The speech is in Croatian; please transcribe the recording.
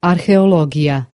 Arheologija.